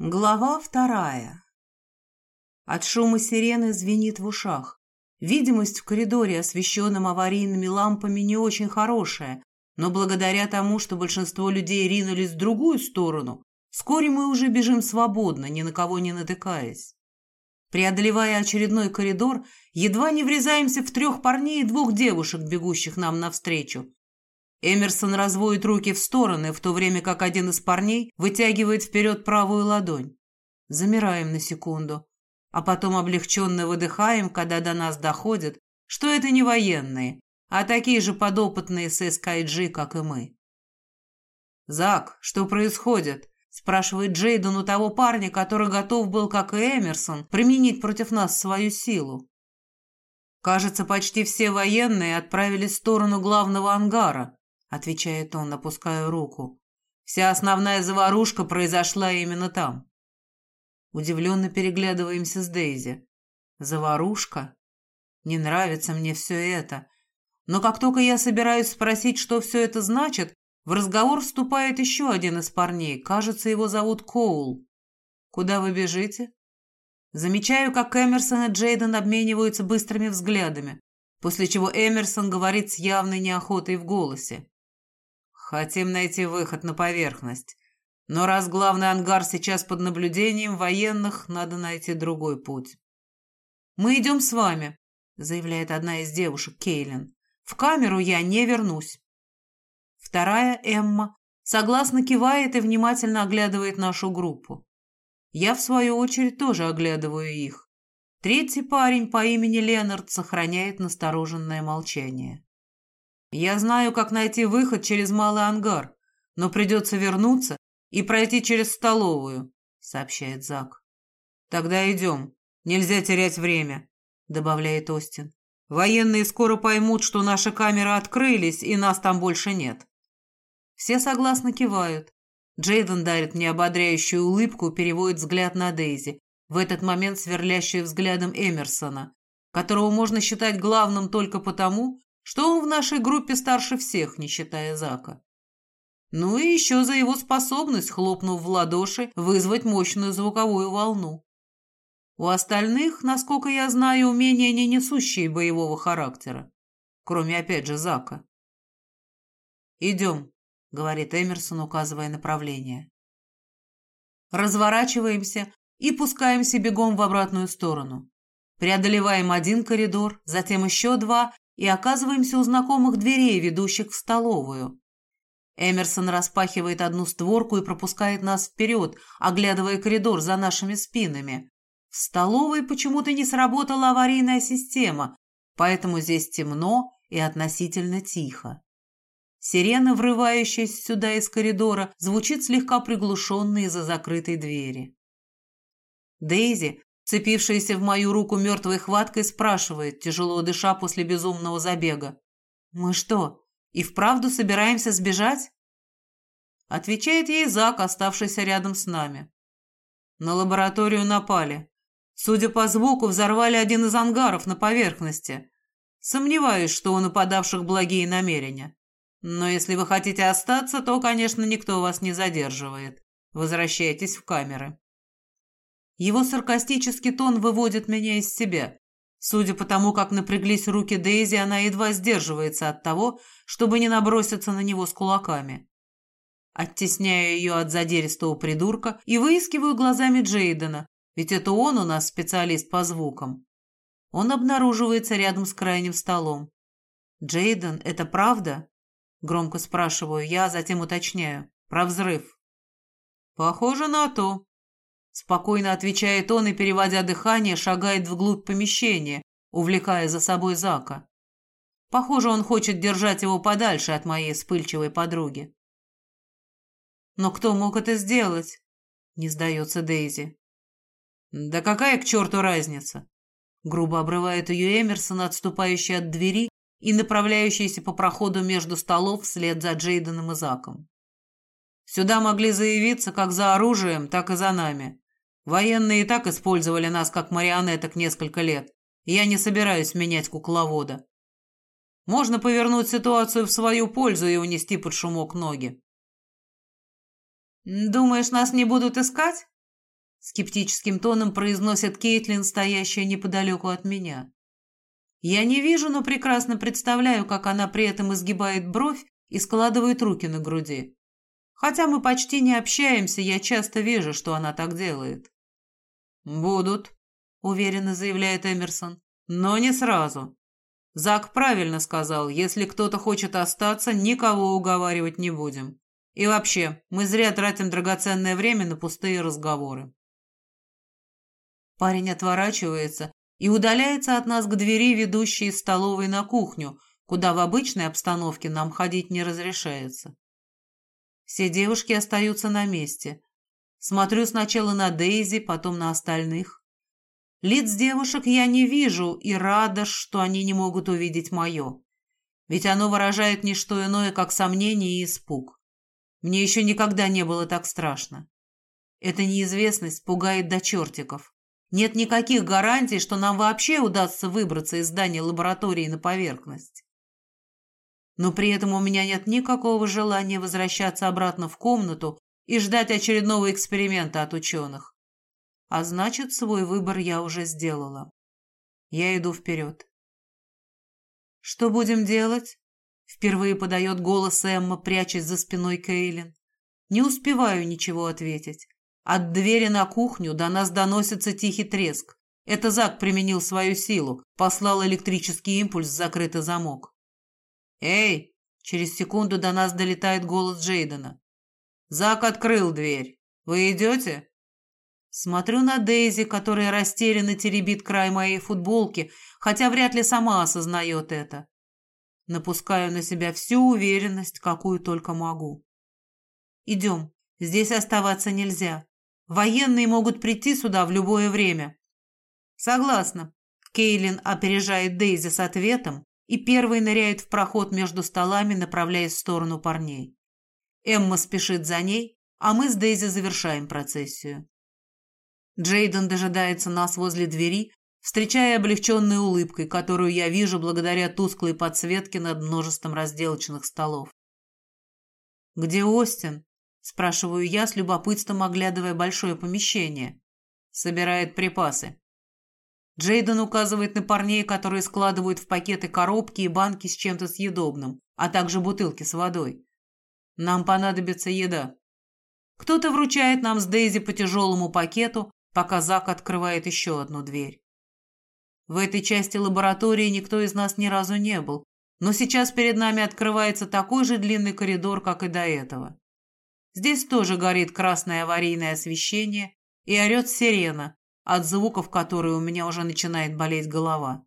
Глава вторая. От шума сирены звенит в ушах. Видимость в коридоре, освещенном аварийными лампами, не очень хорошая, но благодаря тому, что большинство людей ринулись в другую сторону, вскоре мы уже бежим свободно, ни на кого не натыкаясь. Преодолевая очередной коридор, едва не врезаемся в трех парней и двух девушек, бегущих нам навстречу. Эмерсон разводит руки в стороны, в то время как один из парней вытягивает вперед правую ладонь. Замираем на секунду, а потом облегченно выдыхаем, когда до нас доходит, что это не военные, а такие же подопытные с СКГ, как и мы. «Зак, что происходит?» – спрашивает Джейден у того парня, который готов был, как и Эмерсон, применить против нас свою силу. Кажется, почти все военные отправились в сторону главного ангара, — отвечает он, опуская руку. «Вся основная заварушка произошла именно там». Удивленно переглядываемся с Дейзи. «Заварушка? Не нравится мне все это. Но как только я собираюсь спросить, что все это значит, в разговор вступает еще один из парней. Кажется, его зовут Коул. Куда вы бежите?» Замечаю, как Эмерсон и Джейден обмениваются быстрыми взглядами, после чего Эмерсон говорит с явной неохотой в голосе. Хотим найти выход на поверхность. Но раз главный ангар сейчас под наблюдением военных, надо найти другой путь. «Мы идем с вами», — заявляет одна из девушек, Кейлин. «В камеру я не вернусь». Вторая, Эмма, согласно кивает и внимательно оглядывает нашу группу. Я, в свою очередь, тоже оглядываю их. Третий парень по имени Ленард сохраняет настороженное молчание. Я знаю, как найти выход через малый ангар, но придется вернуться и пройти через столовую, сообщает Зак. Тогда идем. Нельзя терять время, добавляет Остин. Военные скоро поймут, что наши камеры открылись, и нас там больше нет. Все согласно кивают. Джейден дарит мне ободряющую улыбку переводит взгляд на Дейзи, в этот момент сверлящую взглядом Эмерсона, которого можно считать главным только потому, что он в нашей группе старше всех, не считая Зака. Ну и еще за его способность, хлопнув в ладоши, вызвать мощную звуковую волну. У остальных, насколько я знаю, умения не несущие боевого характера, кроме, опять же, Зака. «Идем», — говорит Эмерсон, указывая направление. Разворачиваемся и пускаемся бегом в обратную сторону. Преодолеваем один коридор, затем еще два и оказываемся у знакомых дверей, ведущих в столовую. Эмерсон распахивает одну створку и пропускает нас вперед, оглядывая коридор за нашими спинами. В столовой почему-то не сработала аварийная система, поэтому здесь темно и относительно тихо. Сирена, врывающаяся сюда из коридора, звучит слегка приглушенно из-за закрытой двери. Дейзи, Цепившаяся в мою руку мертвой хваткой спрашивает, тяжело дыша после безумного забега. «Мы что, и вправду собираемся сбежать?» Отвечает ей Зак, оставшийся рядом с нами. На лабораторию напали. Судя по звуку, взорвали один из ангаров на поверхности. Сомневаюсь, что у нападавших благие намерения. Но если вы хотите остаться, то, конечно, никто вас не задерживает. Возвращайтесь в камеры. Его саркастический тон выводит меня из себя. Судя по тому, как напряглись руки Дейзи, она едва сдерживается от того, чтобы не наброситься на него с кулаками. Оттесняю ее от задеристого придурка и выискиваю глазами Джейдена, ведь это он у нас специалист по звукам. Он обнаруживается рядом с крайним столом. «Джейден, это правда?» Громко спрашиваю я, затем уточняю. «Про взрыв». «Похоже на то», Спокойно отвечает он и, переводя дыхание, шагает вглубь помещения, увлекая за собой Зака. Похоже, он хочет держать его подальше от моей вспыльчивой подруги. «Но кто мог это сделать?» — не сдается Дейзи. «Да какая к черту разница?» Грубо обрывает ее Эмерсон, отступающий от двери и направляющийся по проходу между столов вслед за Джейденом и Заком. «Сюда могли заявиться как за оружием, так и за нами. Военные и так использовали нас как марионеток несколько лет, я не собираюсь менять кукловода. Можно повернуть ситуацию в свою пользу и унести под шумок ноги. «Думаешь, нас не будут искать?» скептическим тоном произносит Кейтлин, стоящая неподалеку от меня. Я не вижу, но прекрасно представляю, как она при этом изгибает бровь и складывает руки на груди. Хотя мы почти не общаемся, я часто вижу, что она так делает. «Будут», — уверенно заявляет Эмерсон, — «но не сразу. Зак правильно сказал, если кто-то хочет остаться, никого уговаривать не будем. И вообще, мы зря тратим драгоценное время на пустые разговоры». Парень отворачивается и удаляется от нас к двери, ведущей из столовой на кухню, куда в обычной обстановке нам ходить не разрешается. Все девушки остаются на месте. Смотрю сначала на Дейзи, потом на остальных. Лиц девушек я не вижу и рада, что они не могут увидеть мое. Ведь оно выражает не что иное, как сомнение и испуг. Мне еще никогда не было так страшно. Эта неизвестность пугает до чертиков. Нет никаких гарантий, что нам вообще удастся выбраться из здания лаборатории на поверхность. Но при этом у меня нет никакого желания возвращаться обратно в комнату и ждать очередного эксперимента от ученых. А значит, свой выбор я уже сделала. Я иду вперед. «Что будем делать?» Впервые подает голос Эмма, прячась за спиной Кейлин. Не успеваю ничего ответить. От двери на кухню до нас доносится тихий треск. Это Зак применил свою силу, послал электрический импульс в закрытый замок. «Эй!» Через секунду до нас долетает голос Джейдена. «Зак открыл дверь. Вы идете?» Смотрю на Дейзи, которая растерянно теребит край моей футболки, хотя вряд ли сама осознает это. Напускаю на себя всю уверенность, какую только могу. «Идем. Здесь оставаться нельзя. Военные могут прийти сюда в любое время. Согласна. Кейлин опережает Дейзи с ответом и первой ныряет в проход между столами, направляясь в сторону парней. Эмма спешит за ней, а мы с Дейзи завершаем процессию. Джейден дожидается нас возле двери, встречая облегченной улыбкой, которую я вижу благодаря тусклой подсветке над множеством разделочных столов. «Где Остин?» Спрашиваю я, с любопытством оглядывая большое помещение. Собирает припасы. Джейден указывает на парней, которые складывают в пакеты коробки и банки с чем-то съедобным, а также бутылки с водой. Нам понадобится еда. Кто-то вручает нам с Дейзи по тяжелому пакету, пока Зак открывает еще одну дверь. В этой части лаборатории никто из нас ни разу не был, но сейчас перед нами открывается такой же длинный коридор, как и до этого. Здесь тоже горит красное аварийное освещение и орет сирена, от звуков которой у меня уже начинает болеть голова.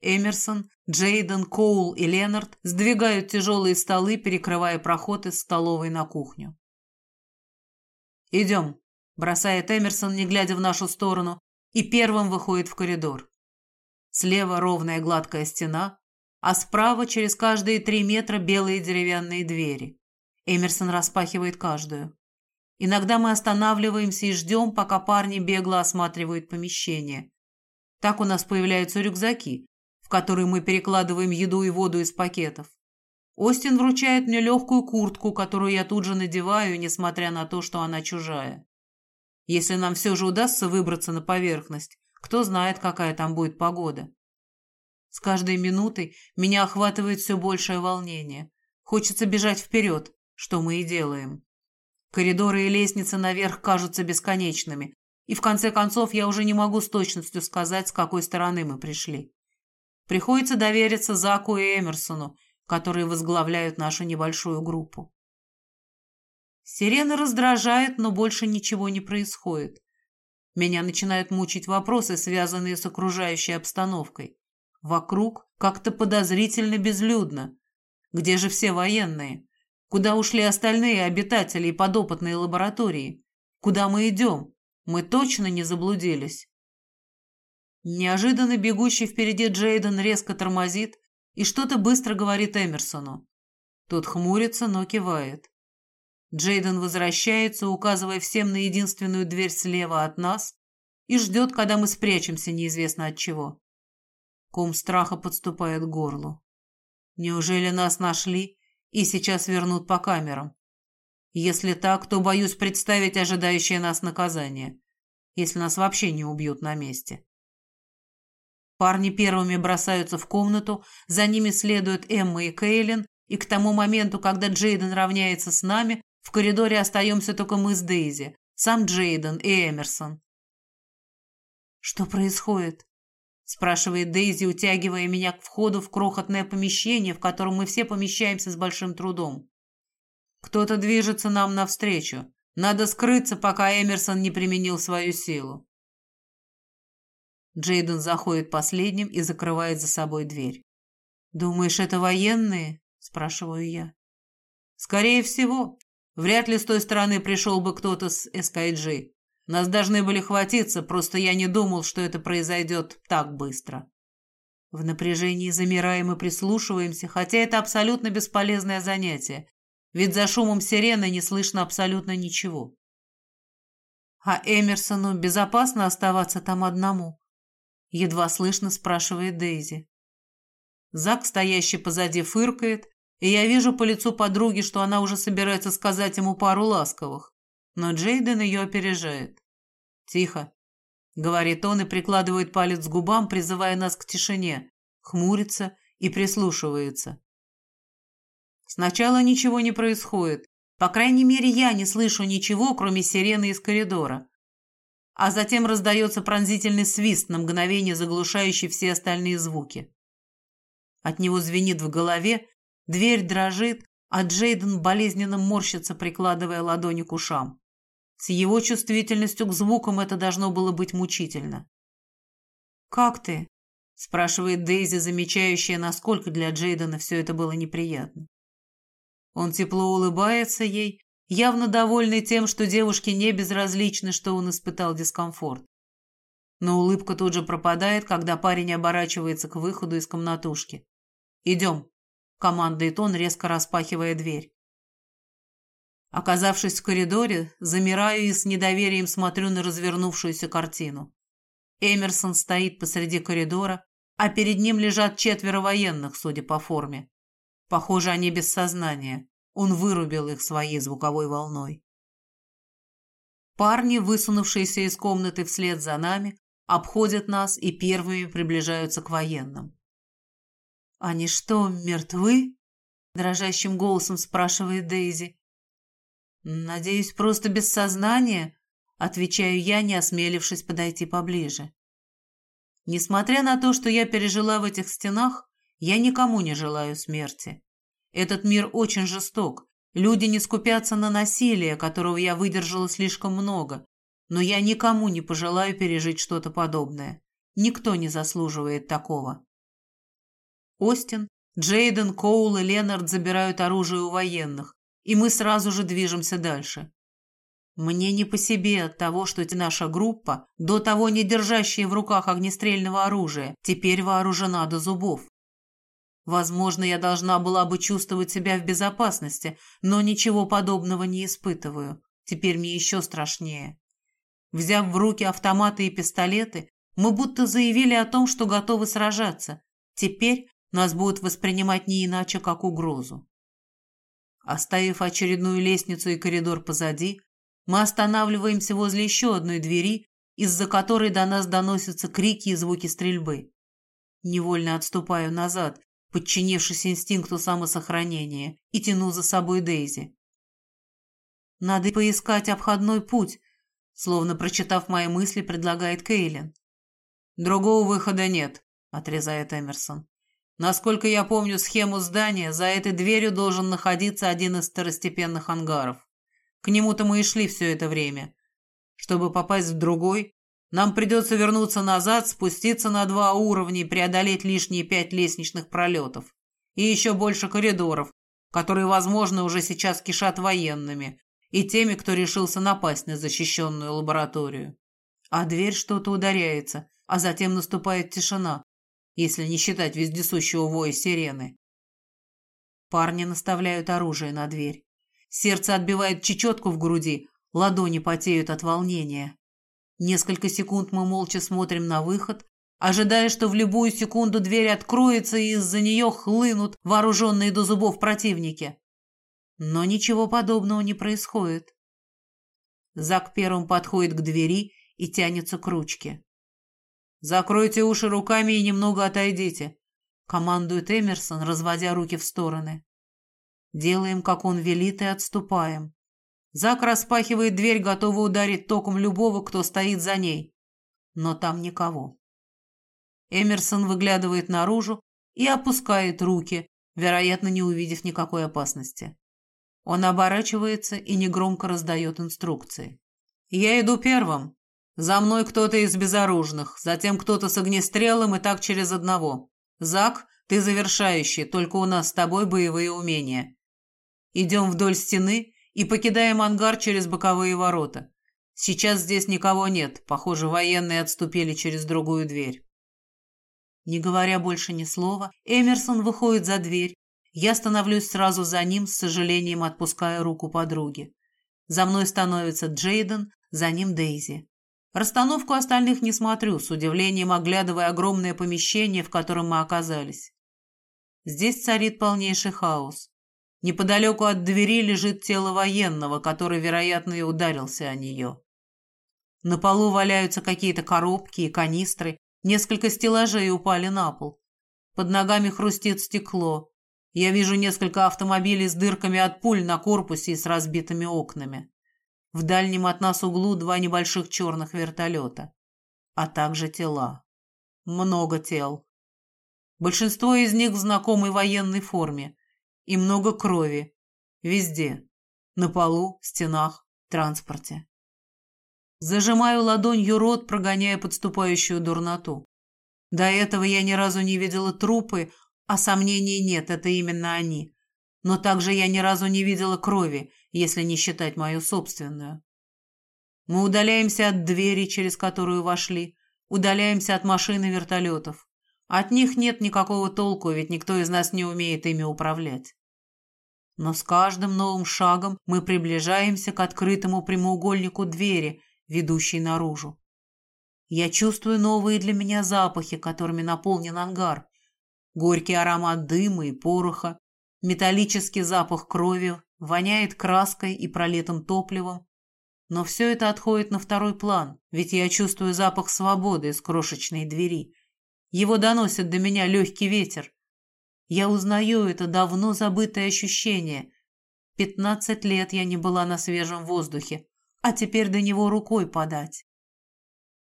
Эмерсон, Джейден, Коул и Ленард сдвигают тяжелые столы, перекрывая проход из столовой на кухню. «Идем», – бросает Эмерсон, не глядя в нашу сторону, и первым выходит в коридор. Слева ровная гладкая стена, а справа через каждые три метра белые деревянные двери. Эмерсон распахивает каждую. Иногда мы останавливаемся и ждем, пока парни бегло осматривают помещение. Так у нас появляются рюкзаки, в которые мы перекладываем еду и воду из пакетов. Остин вручает мне легкую куртку, которую я тут же надеваю, несмотря на то, что она чужая. Если нам все же удастся выбраться на поверхность, кто знает, какая там будет погода. С каждой минутой меня охватывает все большее волнение. Хочется бежать вперед, что мы и делаем. Коридоры и лестницы наверх кажутся бесконечными, и в конце концов я уже не могу с точностью сказать, с какой стороны мы пришли. Приходится довериться Заку и Эмерсону, которые возглавляют нашу небольшую группу. Сирена раздражает, но больше ничего не происходит. Меня начинают мучить вопросы, связанные с окружающей обстановкой. Вокруг как-то подозрительно безлюдно. Где же все военные? Куда ушли остальные обитатели и подопытные лаборатории? Куда мы идем? Мы точно не заблудились. Неожиданно бегущий впереди Джейден резко тормозит и что-то быстро говорит Эмерсону. Тот хмурится, но кивает. Джейден возвращается, указывая всем на единственную дверь слева от нас и ждет, когда мы спрячемся неизвестно от чего. Ком страха подступает к горлу. Неужели нас нашли и сейчас вернут по камерам. Если так, то боюсь представить ожидающее нас наказание. если нас вообще не убьют на месте. Парни первыми бросаются в комнату, за ними следуют Эмма и Кейлин, и к тому моменту, когда Джейден равняется с нами, в коридоре остаемся только мы с Дейзи, сам Джейден и Эмерсон. «Что происходит?» – спрашивает Дейзи, утягивая меня к входу в крохотное помещение, в котором мы все помещаемся с большим трудом. «Кто-то движется нам навстречу. Надо скрыться, пока Эмерсон не применил свою силу». Джейден заходит последним и закрывает за собой дверь. «Думаешь, это военные?» – спрашиваю я. «Скорее всего. Вряд ли с той стороны пришел бы кто-то с СКГ. Нас должны были хватиться, просто я не думал, что это произойдет так быстро». В напряжении замираем и прислушиваемся, хотя это абсолютно бесполезное занятие, ведь за шумом сирены не слышно абсолютно ничего. А Эмерсону безопасно оставаться там одному? Едва слышно спрашивает Дейзи. Зак, стоящий позади, фыркает, и я вижу по лицу подруги, что она уже собирается сказать ему пару ласковых. Но Джейден ее опережает. «Тихо», — говорит он и прикладывает палец к губам, призывая нас к тишине, хмурится и прислушивается. Сначала ничего не происходит. По крайней мере, я не слышу ничего, кроме сирены из коридора а затем раздается пронзительный свист, на мгновение заглушающий все остальные звуки. От него звенит в голове, дверь дрожит, а Джейден болезненно морщится, прикладывая ладони к ушам. С его чувствительностью к звукам это должно было быть мучительно. «Как ты?» – спрашивает Дейзи, замечающая, насколько для Джейдена все это было неприятно. Он тепло улыбается ей, явно довольный тем, что девушке не безразлично, что он испытал дискомфорт. Но улыбка тут же пропадает, когда парень оборачивается к выходу из комнатушки. «Идем», — командует он, резко распахивая дверь. Оказавшись в коридоре, замираю и с недоверием смотрю на развернувшуюся картину. Эмерсон стоит посреди коридора, а перед ним лежат четверо военных, судя по форме. Похоже, они без сознания. Он вырубил их своей звуковой волной. Парни, высунувшиеся из комнаты вслед за нами, обходят нас и первыми приближаются к военным. «Они что, мертвы?» – дрожащим голосом спрашивает Дейзи. «Надеюсь, просто без сознания?» – отвечаю я, не осмелившись подойти поближе. Несмотря на то, что я пережила в этих стенах, я никому не желаю смерти. Этот мир очень жесток. Люди не скупятся на насилие, которого я выдержала слишком много. Но я никому не пожелаю пережить что-то подобное. Никто не заслуживает такого. Остин, Джейден, Коул и Ленард забирают оружие у военных, и мы сразу же движемся дальше. Мне не по себе от того, что наша группа, до того не держащая в руках огнестрельного оружия, теперь вооружена до зубов. Возможно, я должна была бы чувствовать себя в безопасности, но ничего подобного не испытываю. Теперь мне еще страшнее. Взяв в руки автоматы и пистолеты, мы будто заявили о том, что готовы сражаться. Теперь нас будут воспринимать не иначе, как угрозу. Оставив очередную лестницу и коридор позади, мы останавливаемся возле еще одной двери, из-за которой до нас доносятся крики и звуки стрельбы. Невольно отступаю назад, подчинившись инстинкту самосохранения, и тяну за собой Дейзи. «Надо поискать обходной путь», словно прочитав мои мысли, предлагает Кейлин. «Другого выхода нет», — отрезает Эмерсон. «Насколько я помню схему здания, за этой дверью должен находиться один из второстепенных ангаров. К нему-то мы и шли все это время. Чтобы попасть в другой, нам придется вернуться назад, спуститься на два уровня и преодолеть лишние пять лестничных пролетов. И еще больше коридоров, которые, возможно, уже сейчас кишат военными и теми, кто решился напасть на защищенную лабораторию. А дверь что-то ударяется, а затем наступает тишина, если не считать вездесущего воя сирены. Парни наставляют оружие на дверь. Сердце отбивает чечетку в груди, ладони потеют от волнения. Несколько секунд мы молча смотрим на выход, ожидая, что в любую секунду дверь откроется и из-за нее хлынут вооруженные до зубов противники. Но ничего подобного не происходит. Зак первым подходит к двери и тянется к ручке. «Закройте уши руками и немного отойдите», — командует Эмерсон, разводя руки в стороны. Делаем, как он велит, и отступаем. Зак распахивает дверь, готовый ударить током любого, кто стоит за ней. Но там никого. Эмерсон выглядывает наружу и опускает руки, вероятно, не увидев никакой опасности. Он оборачивается и негромко раздает инструкции. «Я иду первым. За мной кто-то из безоружных, затем кто-то с огнестрелом и так через одного. Зак, ты завершающий, только у нас с тобой боевые умения. Идем вдоль стены и покидаем ангар через боковые ворота. Сейчас здесь никого нет, похоже, военные отступили через другую дверь. Не говоря больше ни слова, Эмерсон выходит за дверь. Я становлюсь сразу за ним, с сожалением отпуская руку подруги. За мной становится Джейден, за ним Дейзи. Расстановку остальных не смотрю, с удивлением оглядывая огромное помещение, в котором мы оказались. Здесь царит полнейший хаос. Неподалеку от двери лежит тело военного, который, вероятно, и ударился о нее. На полу валяются какие-то коробки и канистры, несколько стеллажей упали на пол. Под ногами хрустит стекло. Я вижу несколько автомобилей с дырками от пуль на корпусе и с разбитыми окнами. В дальнем от нас углу два небольших черных вертолета, а также тела. Много тел. Большинство из них в знакомой военной форме. И много крови. Везде. На полу, стенах, транспорте. Зажимаю ладонью рот, прогоняя подступающую дурноту. До этого я ни разу не видела трупы, а сомнений нет, это именно они. Но также я ни разу не видела крови, если не считать мою собственную. Мы удаляемся от двери, через которую вошли, удаляемся от машин и вертолетов. От них нет никакого толку, ведь никто из нас не умеет ими управлять. Но с каждым новым шагом мы приближаемся к открытому прямоугольнику двери, ведущей наружу. Я чувствую новые для меня запахи, которыми наполнен ангар. Горький аромат дыма и пороха, металлический запах крови, воняет краской и пролитым топливом. Но все это отходит на второй план, ведь я чувствую запах свободы из крошечной двери. Его доносит до меня легкий ветер. Я узнаю это давно забытое ощущение. Пятнадцать лет я не была на свежем воздухе, а теперь до него рукой подать.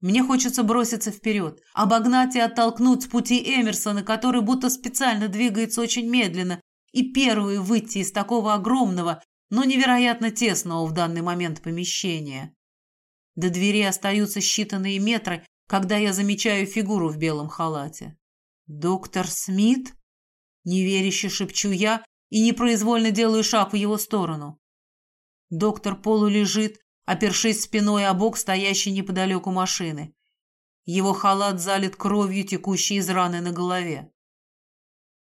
Мне хочется броситься вперед, обогнать и оттолкнуть с пути Эмерсона, который будто специально двигается очень медленно, и первую выйти из такого огромного, но невероятно тесного в данный момент помещения. До двери остаются считанные метры, когда я замечаю фигуру в белом халате. «Доктор Смит?» Неверяще шепчу я и непроизвольно делаю шаг в его сторону. Доктор полулежит, опершись спиной о бок стоящей неподалеку машины. Его халат залит кровью, текущей из раны на голове.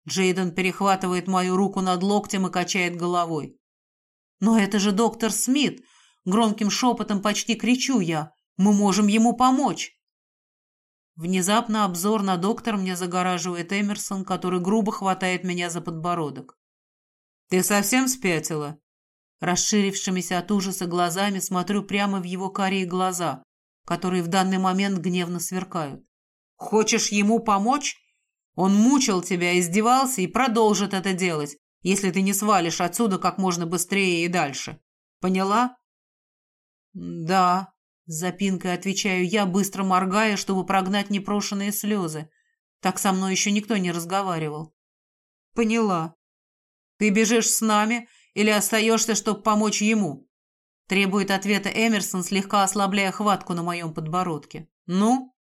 Джейден перехватывает мою руку над локтем и качает головой. «Но это же доктор Смит!» Громким шепотом почти кричу я. «Мы можем ему помочь!» Внезапно обзор на доктор мне загораживает Эмерсон, который грубо хватает меня за подбородок. «Ты совсем спятила?» Расширившимися от ужаса глазами смотрю прямо в его карие глаза, которые в данный момент гневно сверкают. «Хочешь ему помочь? Он мучил тебя, издевался и продолжит это делать, если ты не свалишь отсюда как можно быстрее и дальше. Поняла?» «Да», — с запинкой отвечаю я, быстро моргая, чтобы прогнать непрошенные слезы. Так со мной еще никто не разговаривал. «Поняла. Ты бежишь с нами или остаешься, чтобы помочь ему?» Требует ответа Эмерсон, слегка ослабляя хватку на моем подбородке. «Ну?»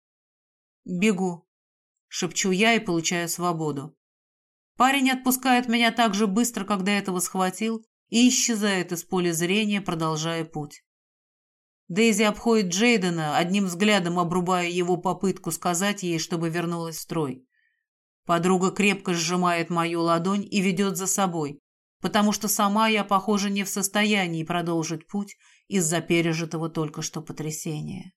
«Бегу», Шепчу я и получаю свободу. Парень отпускает меня так же быстро, до этого схватил, и исчезает из поля зрения, продолжая путь. Дейзи обходит Джейдена, одним взглядом обрубая его попытку сказать ей, чтобы вернулась в строй. Подруга крепко сжимает мою ладонь и ведет за собой, потому что сама я, похоже, не в состоянии продолжить путь из-за пережитого только что потрясения.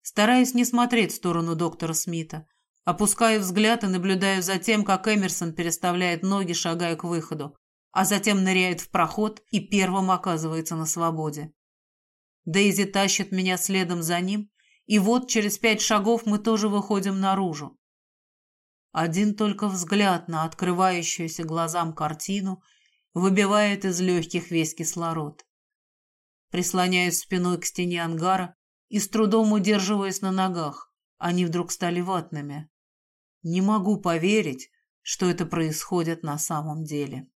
Стараюсь не смотреть в сторону доктора Смита, Опускаю взгляд и наблюдаю за тем, как Эмерсон переставляет ноги, шагая к выходу, а затем ныряет в проход и первым оказывается на свободе. Дейзи тащит меня следом за ним, и вот через пять шагов мы тоже выходим наружу. Один только взгляд на открывающуюся глазам картину выбивает из легких весь кислород. Прислоняюсь спиной к стене ангара и с трудом удерживаясь на ногах. Они вдруг стали ватными. Не могу поверить, что это происходит на самом деле.